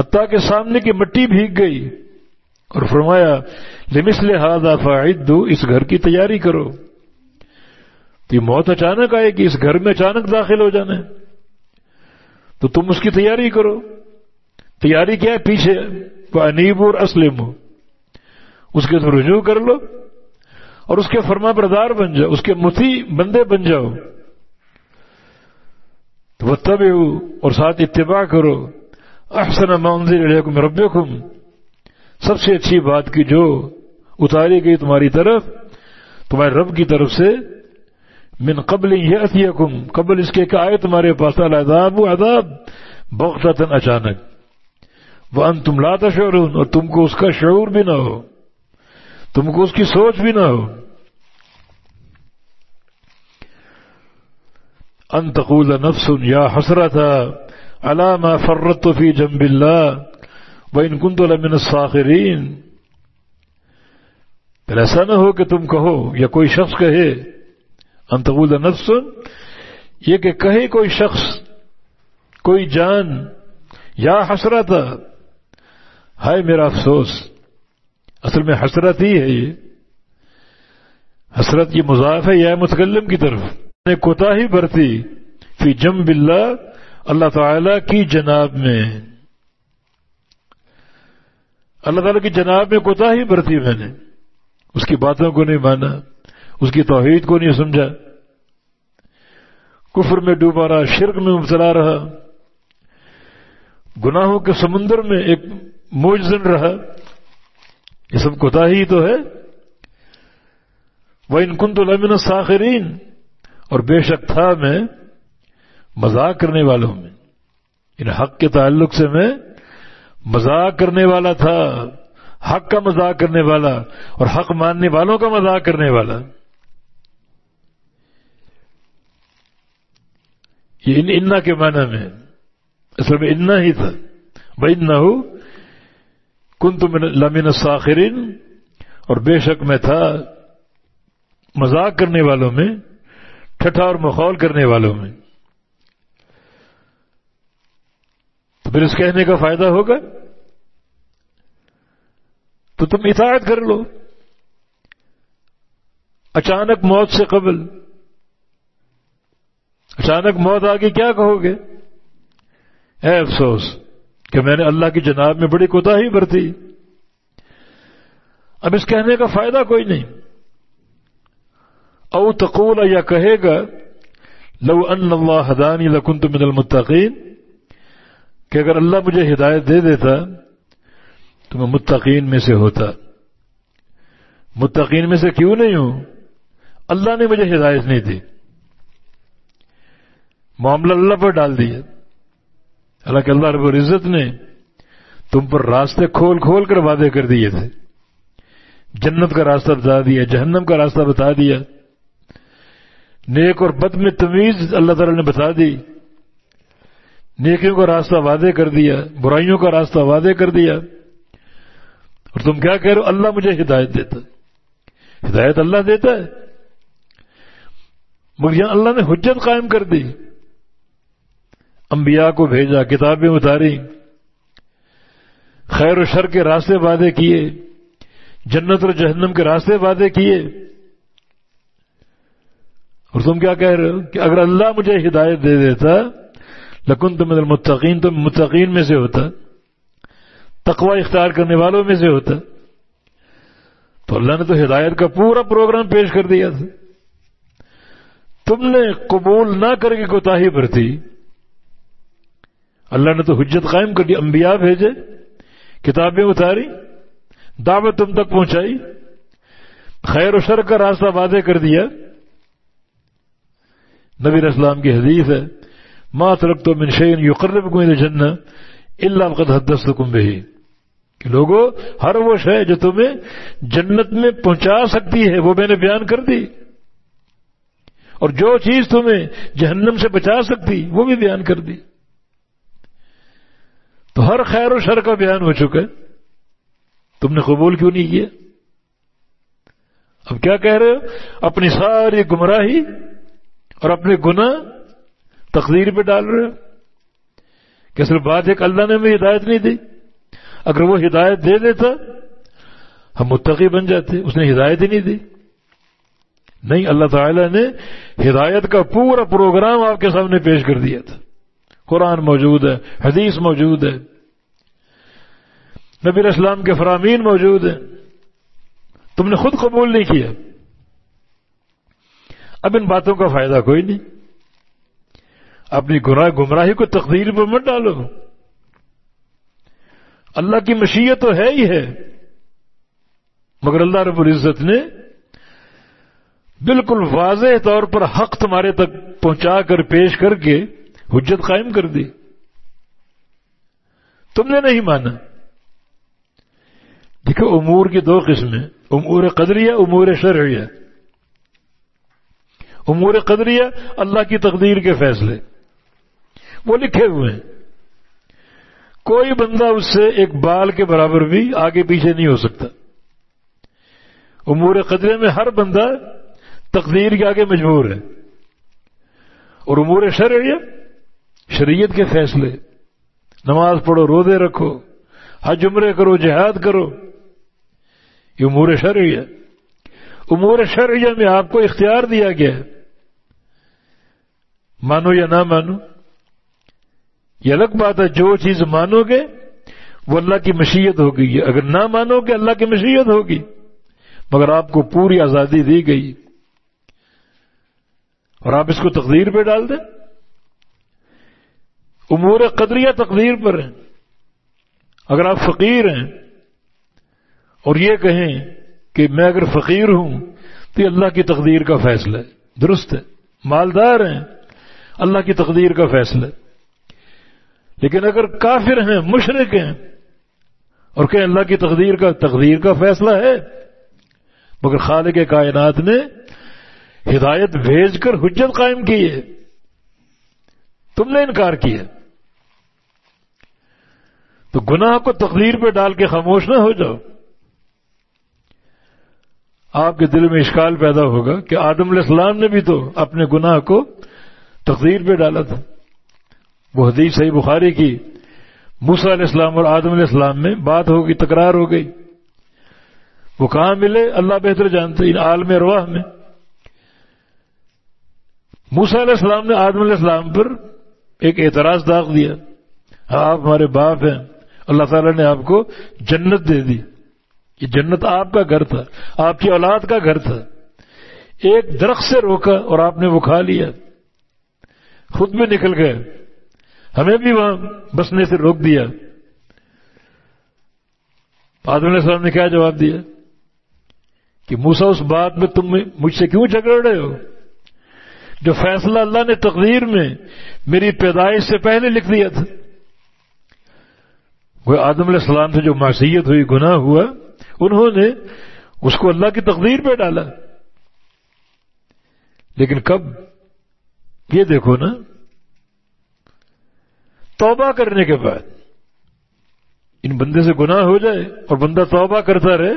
حتیٰ کے سامنے کی مٹی بھیگ گئی اور فرمایا لمسل ہاضا فائد اس گھر کی تیاری کرو۔ تو یہ موت اچانک آئے گی، اس گھر میں اچانک داخل ہو جانا ہے۔ تو تم اس کی تیاری کرو۔ تیاری کیا ہے؟ پیچھے۔ انیب اور اسلم ہو اس کے تم رجوع کر لو اور اس کے فرما بردار بن جاؤ، اس کے متی بندے بن جاؤ۔ تو وہ تب اور ساتھ اتباع کرو۔ احسن منظر علیکم ربکم۔ سب سے اچھی بات کی جو اتاری گئی تمہاری طرف، تمہارے رب کی طرف سے، من قبل یہ قبل اس کے کہ آئے تمہارے پاس العذاب عذاب بغتتن اچانک وہ ان تم لاتا شعور اور تم کو اس کا شعور بھی نہ ہو۔ تم کو اس کی سوچ بھی نہ ہو۔ ان تقول نفس یا حسرت علامہ فرت فی جنب اللہ و ان کن تو لمن پھر ایسا نہ ہو کہ تم کہو، یا کوئی شخص کہے انتقول نفس، یہ کہ کہے کوئی شخص، کوئی جان، یا حسرت، ہائے میرا افسوس، اصل میں حسرت ہی ہے یہ۔ حسرت یہ مضاف ہے یا متکلم کی طرف۔ نے کوتا ہی برتی، فی جم بلّہ اللہ تعالی کی جناب میں اللہ تعالی کی جناب میں کوتا ہی برتی میں نے۔ اس کی باتوں کو نہیں مانا، اس کی توحید کو نہیں سمجھا۔ کفر میں ڈوبا رہا شرک میں مبتلا رہا۔ گناہوں کے سمندر میں ایک موجزن رہا۔ یہ سب کوتا ہی تو ہے۔ وہ ان کن تو لمن ساخرین اور بے شک تھا میں۔ مذاق کرنے والوں میں۔ ان حق کے تعلق سے میں مذاق کرنے والا تھا، حق کا مذاق کرنے والا اور حق ماننے والوں کا مذاق کرنے والا۔ یہ ان انا کے معنی میں اصل میں انا ہی تھا۔ بھائی نہ ہو کن تم لمن ساخرین اور بے شک میں تھا۔ مذاق کرنے والوں میں، ٹھٹھا اور مخول کرنے والوں میں۔ تو پھر اس کہنے کا فائدہ ہوگا؟ تو تم اطاعت کر لو۔ اچانک موت سے قبل۔ اچانک موت آگے کیا کہو گے؟ اے افسوس کہ میں نے اللہ کی جناب میں بڑی کوتا ہی برتی۔ اب اس کہنے کا فائدہ کوئی نہیں۔ او تقول یا کہے گا، لو ان اللہ حدانی لکنت من المتقین۔ کہ اگر اللہ مجھے ہدایت دے دیتا تو میں متقین میں سے ہوتا۔ متقین میں سے کیوں نہیں ہوں؟ اللہ نے مجھے ہدایت نہیں دی۔ معاملہ اللہ پر ڈال دیا۔ حالانکہ اللہ رب العزت نے تم پر راستے کھول کھول کر وعدے کر دیے تھے۔ جنت کا راستہ بتا دیا، جہنم کا راستہ بتا دیا۔ نیک اور بد میں تمیز اللہ تعالی نے بتا دی۔ نیکیوں کا راستہ وعدے کر دیا، برائیوں کا راستہ وعدے کر دیا۔ اور تم کیا کہہ رہے ہو؟ اللہ مجھے ہدایت دیتا ہدایت اللہ دیتا ہے۔ مگر یہاں اللہ نے حجت قائم کر دی۔ انبیاء کو بھیجا، کتابیں اتاری۔ خیر و شر کے راستے وعدے کیے۔ جنت اور جہنم کے راستے وعدے کیے۔ اور تم کیا کہہ رہے ہو؟ کہ اگر اللہ مجھے ہدایت دے دیتا لکن تم المتقین تو متقین میں سے ہوتا تقوی اختیار کرنے والوں میں سے ہوتا تو اللہ نے تو ہدایت کا پورا پروگرام پیش کر دیا تھا۔ تم نے قبول نہ کر کے کوتا ہی برتی۔ اللہ نے تو حجت قائم کر دی، انبیاء بھیجے، کتابیں اتاری، دعوت تم تک پہنچائی۔ خیر و شر کا راستہ وعدے کر دیا۔ نبی اسلام کی حدیث ہے۔ ماں ترک تو منشین یو قرب کو جن اللہ قد حدست کم بہی کہ لوگوں ہر وہ شے جو تمہیں جنت میں پہنچا سکتی ہے، وہ میں نے بیان کر دی۔ اور جو چیز تمہیں جہنم سے بچا سکتی، وہ بھی بیان کر دی۔ تو ہر خیر و شر کا بیان ہو چکا ہے۔ تم نے قبول کیوں نہیں کیا؟ اب کیا کہہ رہے ہو؟ اپنی ساری گمراہی اور اپنے گناہ تقدیر پہ ڈال رہے ہو؟ کہ صرف بات ایک اللہ نے ہمیں ہدایت نہیں دی۔ اگر وہ ہدایت دے دیتا، ہم متقی بن جاتے، اس نے ہدایت ہی نہیں دی۔ نہیں، اللہ تعالی نے ہدایت کا پورا پروگرام آپ کے سامنے پیش کر دیا تھا۔ قرآن موجود ہے، حدیث موجود ہے۔ نبی اسلام کے فرامین موجود ہیں۔ تم نے خود قبول نہیں کیا۔ اب ان باتوں کا فائدہ کوئی نہیں۔ اپنی گناہ گمراہی کو تقدیر پر مت ڈالو۔ اللہ کی مشیت تو ہے ہی ہے۔ مگر اللہ رب العزت نے بالکل واضح طور پر حق تمہارے تک پہنچا کر پیش کر کے حجت قائم کر دی۔ تم نے نہیں مانا۔ دیکھو، امور کی دو قسمیں۔ امور قدریہ، امور شرعیہ۔ امور قدریہ اللہ کی تقدیر کے فیصلے۔ وہ لکھے ہوئے ہیں۔ کوئی بندہ اس سے ایک بال کے برابر بھی آگے پیچھے نہیں ہو سکتا۔ امور قدرے میں ہر بندہ تقدیر کے آگے مجبور ہے۔ اور امور شرعیہ، شریعت کے فیصلے۔ نماز پڑھو، روزے رکھو، حج عمرے کرو، جہاد کرو۔ یہ امور شرعیہ۔ امور شرعیہ میں آپ کو اختیار دیا گیا ہے۔ مانو یا نہ مانو یہ الگ بات ہے، جو چیز مانو گے، وہ اللہ کی مشیت ہوگی۔ اگر نہ مانو گے، اللہ کی مشیت ہوگی۔ مگر آپ کو پوری آزادی دی گئی۔ اور آپ اس کو تقدیر پہ ڈال دیں۔ امور قدریہ تقدیر پر ہیں۔ اگر آپ فقیر ہیں، اور یہ کہیں کہ میں اگر فقیر ہوں، تو یہ اللہ کی تقدیر کا فیصلہ ہے۔ درست ہے۔ مالدار ہیں، اللہ کی تقدیر کا فیصلہ ہے۔ لیکن اگر کافر ہیں مشرق ہیں، اور کہ اللہ کی تقدیر کا تقدیر کا فیصلہ ہے، مگر خالق کائنات نے ہدایت بھیج کر حجت قائم کی ہے، تم نے انکار کیا تو گناہ کو تقدیر پہ ڈال کے خاموش نہ ہو جاؤ۔ آپ کے دل میں اشکال پیدا ہوگا کہ آدم علیہ السلام نے بھی تو اپنے گناہ کو تقدیر پہ ڈالا تھا۔ وہ حدیث صحیح بخاری کی۔ موسا علیہ السلام اور آدم علیہ السلام میں بات ہوگی، تکرار ہو گئی۔ وہ کہاں ملے؟ اللہ بہتر جانتے ان عالم رواح میں۔ موسا علیہ السلام نے آدم علیہ السلام پر ایک اعتراض داغ دیا۔ ہاں، آپ ہمارے باپ ہیں۔ اللہ تعالیٰ نے آپ کو جنت دے دی۔ یہ جنت آپ کا گھر تھا، آپ کی اولاد کا گھر تھا۔ ایک درخت سے روکا اور آپ نے وہ کھا لیا۔ خود بھی نکل گئے۔ ہمیں بھی وہاں بسنے سے روک دیا۔ آدم علیہ السلام نے کیا جواب دیا؟ کہ موسا اس بات میں تم مجھ سے کیوں جھگڑ رہے ہو؟ جو فیصلہ اللہ نے تقدیر میں میری پیدائش سے پہلے لکھ دیا تھا۔ وہ آدم علیہ السلام سے جو معصیت ہوئی، گناہ ہوا، انہوں نے اس کو اللہ کی تقدیر پہ ڈالا۔ لیکن کب؟ یہ دیکھو نا۔ توبہ کرنے کے بعد ان بندے سے گناہ ہو جائے اور بندہ توبہ کرتا رہے،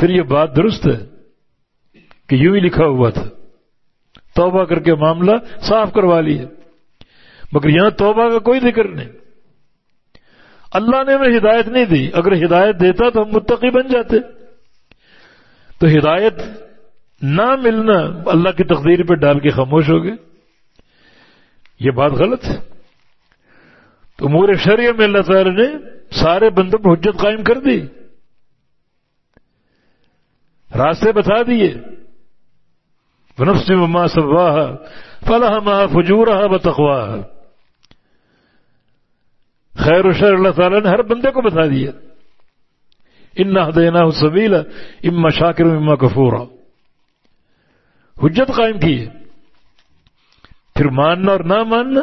پھر یہ بات درست ہے کہ یوں ہی لکھا ہوا تھا۔ توبہ کر کے معاملہ صاف کروا لیے۔ مگر یہاں توبہ کا کوئی ذکر نہیں۔ اللہ نے ہمیں ہدایت نہیں دی۔ اگر ہدایت دیتا تو ہم متقی بن جاتے۔ تو ہدایت نہ ملنا اللہ کی تقدیر پہ ڈال کے خاموش ہو گئے یہ بات غلط ہے۔ تو امور شریع میں اللہ تعالی نے سارے بندوں پر حجت قائم کر دی۔ راستے بتا دیے۔ نفس مما سواہ فلاح ماہ فجورہ بتخواہ خیر و شر اللہ تعالیٰ نے ہر بندے کو بتا دیا۔ ان نہ دینا سبیلا اما شاکر اما کفورا۔ حجت قائم کی ہے پھر ماننا اور نہ ماننا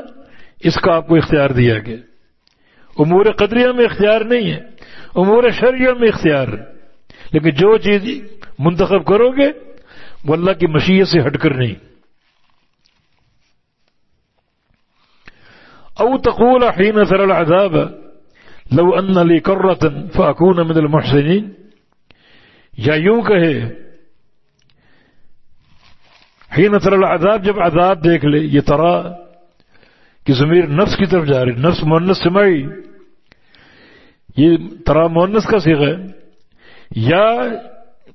اس کا آپ کو اختیار دیا گیا۔ امور قدریہ میں اختیار نہیں ہے، امور شریعہ میں اختیار۔ ہے لیکن جو چیز منتخب کرو گے، وہ اللہ کی مشیت سے ہٹ کر نہیں۔ او تقول حين ترى العذاب، لو ان لي كرة فاكون من المحسنين یا یوں کہے حين ترى العذاب جب عذاب دیکھ لے، یہ ترا کہ ضمیر نفس کی طرف جا رہی نفس مونس سمائی یہ ترا مونس کا سیغ ہے۔ یا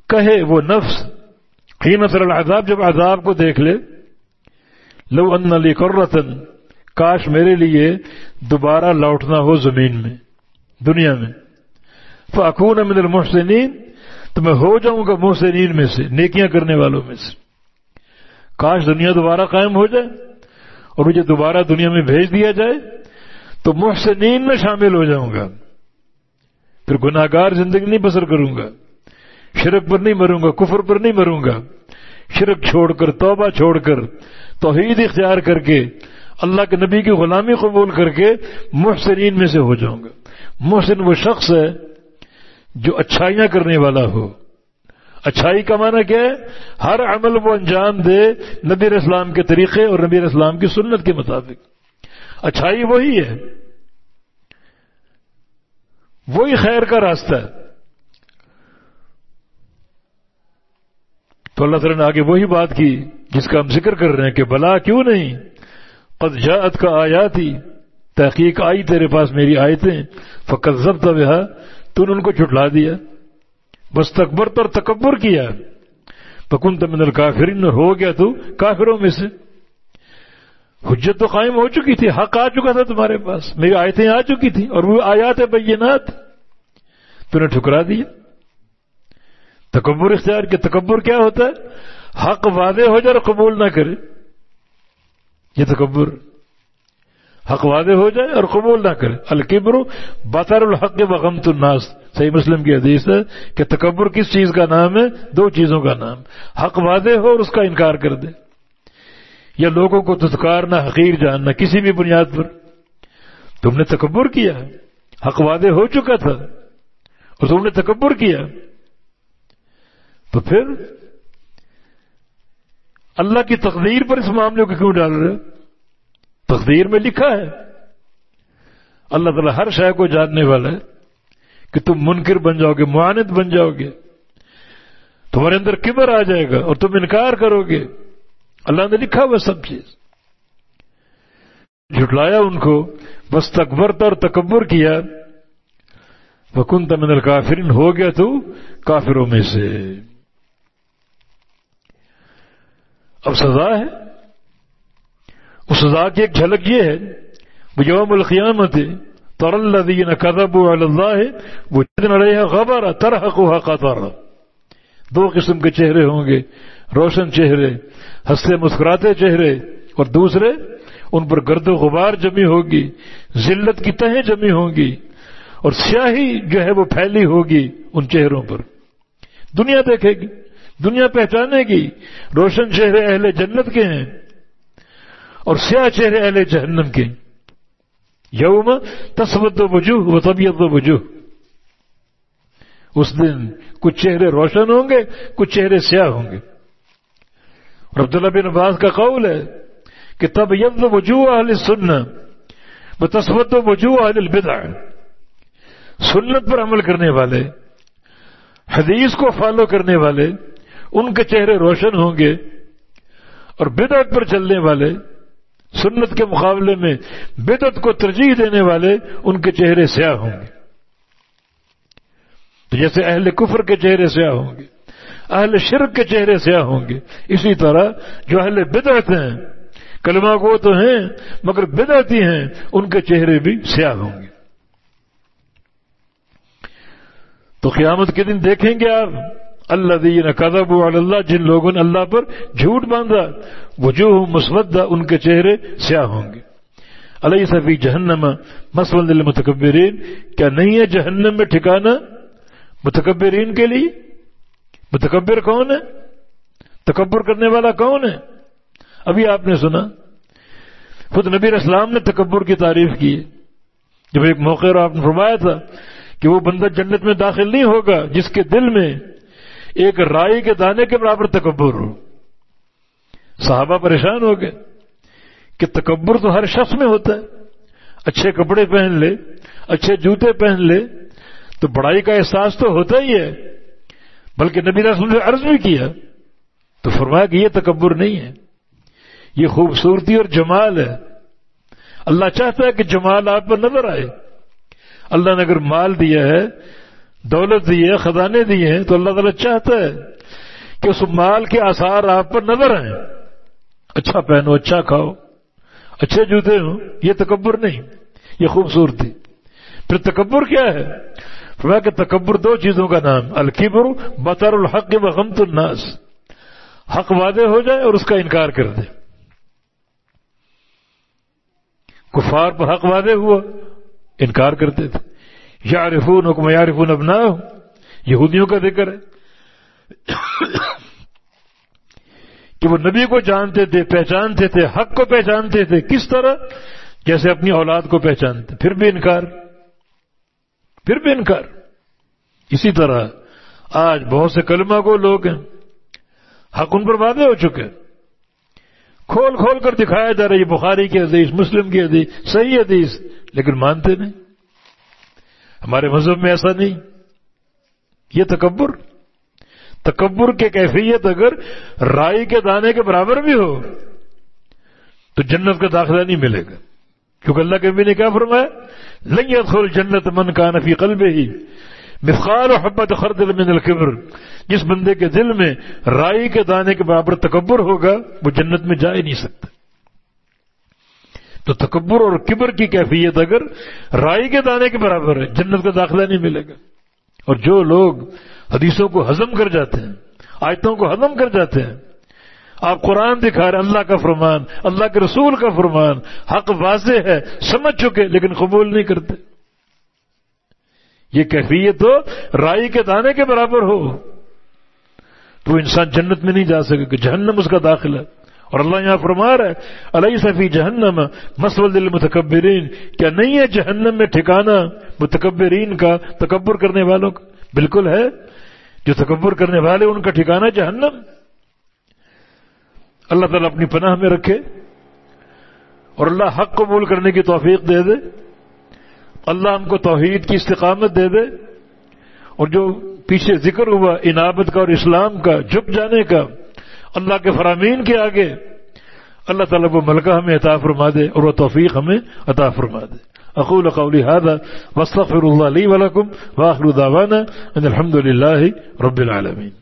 کہے وہ نفس قیمت العذاب، جب عذاب کو دیکھ لے۔ لو ان علی قرتن، کاش میرے لیے دوبارہ لوٹنا ہو زمین میں، دنیا میں۔ فاکون من المحسنین، تو میں ہو جاؤں گا محسنین میں سے، نیکیاں کرنے والوں میں سے۔ کاش دنیا دوبارہ قائم ہو جائے۔ اور مجھے دوبارہ دنیا میں بھیج دیا جائے تو محسنین میں شامل ہو جاؤں گا۔ پھر گناہ گار زندگی نہیں بسر کروں گا۔ شرک پر نہیں مروں گا، کفر پر نہیں مروں گا۔ شرک چھوڑ کر، توبہ چھوڑ کر، توحید اختیار کر کے، اللہ کے نبی کی غلامی قبول کر کے محسنین میں سے ہو جاؤں گا۔ محسن وہ شخص ہے جو اچھائیاں کرنے والا ہو۔ اچھائی کا معنی کیا ہے؟ ہر عمل وہ انجام دے نبی اسلام کے طریقے اور نبی اسلام کی سنت کے مطابق۔ اچھائی وہی ہے۔ وہی خیر کا راستہ ہے۔ تو اللہ تعالیٰ نے آگے وہی بات کی جس کا ہم ذکر کر رہے ہیں کہ بلا کیوں نہیں؟ قد جاءت کا آیا تھی تحقیق آئی تیرے پاس میری آیتیں فقط ضبط بہا، تو نے ان کو چھٹلا دیا۔ بس تکبر اور تکبر کیا۔ پکن تمن الکافرین، ہو گیا تو کافروں میں سے۔ حجت تو قائم ہو چکی تھی، حق آ چکا تھا تمہارے پاس۔ میری آیتیں آ چکی تھی اور وہ آیات بینات۔ تو نے ٹھکرا دیا۔ تکبر اختیار کے تکبر کیا ہوتا ہے؟ حق وعدے ہو جائے اور قبول نہ کرے۔ یہ تکبر۔ حق وعدے ہو جائے اور قبول نہ کرے۔ الکبر بطر الحق بغمت الناس۔ صحیح مسلم کی حدیث ہے کہ تکبر کس چیز کا نام ہے؟ دو چیزوں کا نام۔ حق وعدے ہو اور اس کا انکار کر دے۔ یا لوگوں کو تتکارنا حقیر جاننا کسی بھی بنیاد پر۔ تم نے تکبر کیا حق وعدے ہو چکا تھا اور تم نے تکبر کیا تو پھر اللہ کی تقدیر پر اس معاملے کو کیوں ڈال رہے تقدیر میں لکھا ہے۔ اللہ تعالیٰ ہر شے کو جاننے والا ہے کہ تم منکر بن جاؤ گے، معاند بن جاؤ گے۔ تمہارے اندر کبر آ جائے گا اور تم انکار کرو گے۔ اللہ نے لکھا ہوا سب چیز۔ جھٹلایا ان کو، بس تکبر اور تکبر کیا۔ وکن تمن الکافرین ہو گیا تو کافروں میں سے۔ اب سزا ہے۔ اس سزا کی ایک جھلک یہ ہے، وہ یوم القیامت تر الذین کذبوا اللہ وہ علیہ غبر ترحقها قطر دو قسم کے چہرے ہوں گے، روشن چہرے، ہنستے مسکراتے چہرے، اور دوسرے، ان پر گرد و غبار جمی ہوگی، ذلت کی تہیں جمی ہوں گی اور سیاہی جو ہے وہ پھیلی ہوگی ان چہروں پر۔ دنیا دیکھے گی، دنیا پہچانے گی، روشن چہرے اہل جنت کے ہیں۔ اور سیاہ چہرے اہل جہنم کے۔ یوم تصوت و وجوہ و طبیعت و وجوہ اس دن کچھ چہرے روشن ہوں گے، کچھ چہرے سیاہ ہوں گے۔ اور عبداللہ بن عباس کا قول ہے کہ تب ید وجوہ اہل سننا وہ تصوت و وجوہ اہل البدع۔ سنت پر عمل کرنے والے، حدیث کو فالو کرنے والے، ان کے چہرے روشن ہوں گے۔ اور بدعت پر چلنے والے سنت کے مقابلے میں بدعت کو ترجیح دینے والے ان کے چہرے سیاہ ہوں گے۔ تو جیسے اہل کفر کے چہرے سیاہ ہوں گے، اہل شرک کے چہرے سیاہ ہوں گے۔ اسی طرح جو اہل بدعت ہیں، کلمہ کو تو ہیں، مگر بدعتی ہیں، ان کے چہرے بھی سیاہ ہوں گے۔ تو قیامت کے دن دیکھیں گے آپ اللہ دین کدب اللہ جن لوگوں نے اللہ پر جھوٹ باندھا، وجوہ مسودہ ان کے چہرے سیاہ ہوں گے۔ علیہ صفی جہنم؟ مسلم المتکبرین کیا نہیں ہے جہنم میں ٹھکانا؟ متکبرین کے لیے؟ متکبر کون ہے؟ تکبر کرنے والا کون ہے؟ ابھی آپ نے سنا، خود نبی اسلام نے تکبر کی تعریف کی۔ جب ایک موقع آپ نے فرمایا تھا کہ وہ بندہ جنت میں داخل نہیں ہوگا، جس کے دل میں ایک رائی کے دانے کے برابر تکبر ہو۔ صحابہ پریشان ہو گئے کہ تکبر تو ہر شخص میں ہوتا ہے۔ اچھے کپڑے پہن لے، اچھے جوتے پہن لے، تو بڑائی کا احساس تو ہوتا ہی ہے۔ بلکہ نبی رسول نے عرض بھی کیا، تو فرمایا کہ یہ تکبر نہیں ہے۔ یہ خوبصورتی اور جمال ہے۔ اللہ چاہتا ہے کہ جمال آپ پر نظر آئے۔ اللہ نے اگر مال دیا ہے دولت دی ہے، خزانے دیے ہیں، تو اللہ تعالیٰ چاہتا ہے کہ اس مال کے آثار آپ پر نظر آئیں۔ اچھا پہنو اچھا کھاؤ، اچھے جوتے ہوں، یہ تکبر نہیں، یہ خوبصورتی۔ پھر تکبر کیا ہے؟ کہ تکبر دو چیزوں کا نام، الکبر، بطر الحق و الناس۔ حق وعدے ہو جائے اور اس کا انکار کر دے۔ کفار پر حق وعدے ہوا، انکار کرتے تھے یارفون حکم یارفون اب نہ یہودیوں کا ذکر ہے کہ وہ نبی کو جانتے تھے، پہچانتے تھے، حق کو پہچانتے تھے، کس طرح؟ جیسے اپنی اولاد کو پہچانتے پھر بھی انکار، پھر بھی انکار۔ اسی طرح آج بہت سے کلمہ کو لوگ ہیں، حق ان پر وعدے ہو چکے کھول کھول کر دکھایا جا رہا ہے، یہ بخاری کی حدیث، مسلم کی حدیث، صحیح حدیث، لیکن مانتے نہیں۔ ہمارے مذہب میں ایسا نہیں۔ یہ تکبر۔ تکبر کے کیفیت اگر رائی کے دانے کے برابر بھی ہو، تو جنت کا داخلہ نہیں ملے گا۔ کیونکہ اللہ کے بھی نے کیا فرمایا؟ لن يدخل جنت من كان في قلبه مثقال حبت خردل من الكبر۔ جس بندے کے دل میں رائی کے دانے کے برابر تکبر ہوگا، وہ جنت میں جا ہی نہیں سکتا۔ تو تکبر اور کبر کی کیفیت اگر رائی کے دانے کے برابر ہے، جنت کا داخلہ نہیں ملے گا۔ اور جو لوگ حدیثوں کو ہضم کر جاتے ہیں، آیتوں کو ہضم کر جاتے ہیں، آپ قرآن دکھا رہے اللہ کا فرمان، اللہ کے رسول کا فرمان، حق واضح ہے، سمجھ چکے، لیکن قبول نہیں کرتے۔ یہ کیفیت ہو رائی کے دانے کے برابر ہو۔ تو انسان جنت میں نہیں جا سکے کہ جہنم اس کا داخلہ اور اللہ یہاں فرما رہا ہے علیہ صفی جہنم مسول دل متکبرین کیا نہیں ہے جہنم میں ٹھکانا متکبرین کا تکبر کرنے والوں کا؟ بالکل ہے۔ جو تکبر کرنے والے ان کا ٹھکانا جہنم۔ اللہ تعالیٰ اپنی پناہ میں رکھے اور اللہ حق قبول کرنے کی توفیق دے دے۔ اللہ ہم کو توحید کی استقامت دے دے۔ اور جو پیچھے ذکر ہوا، انابت کا اور اسلام کا، جھک جانے کا اللہ کے فرامین کے آگے اللہ تعالیٰ کو ملکہ ہمیں عطا فرما دے اور وہ توفیق ہمیں عطا فرما دے۔ اقول قولی هذا واستغفر الله لي ولكم واخر دعوانا ان الحمد لله رب العالمين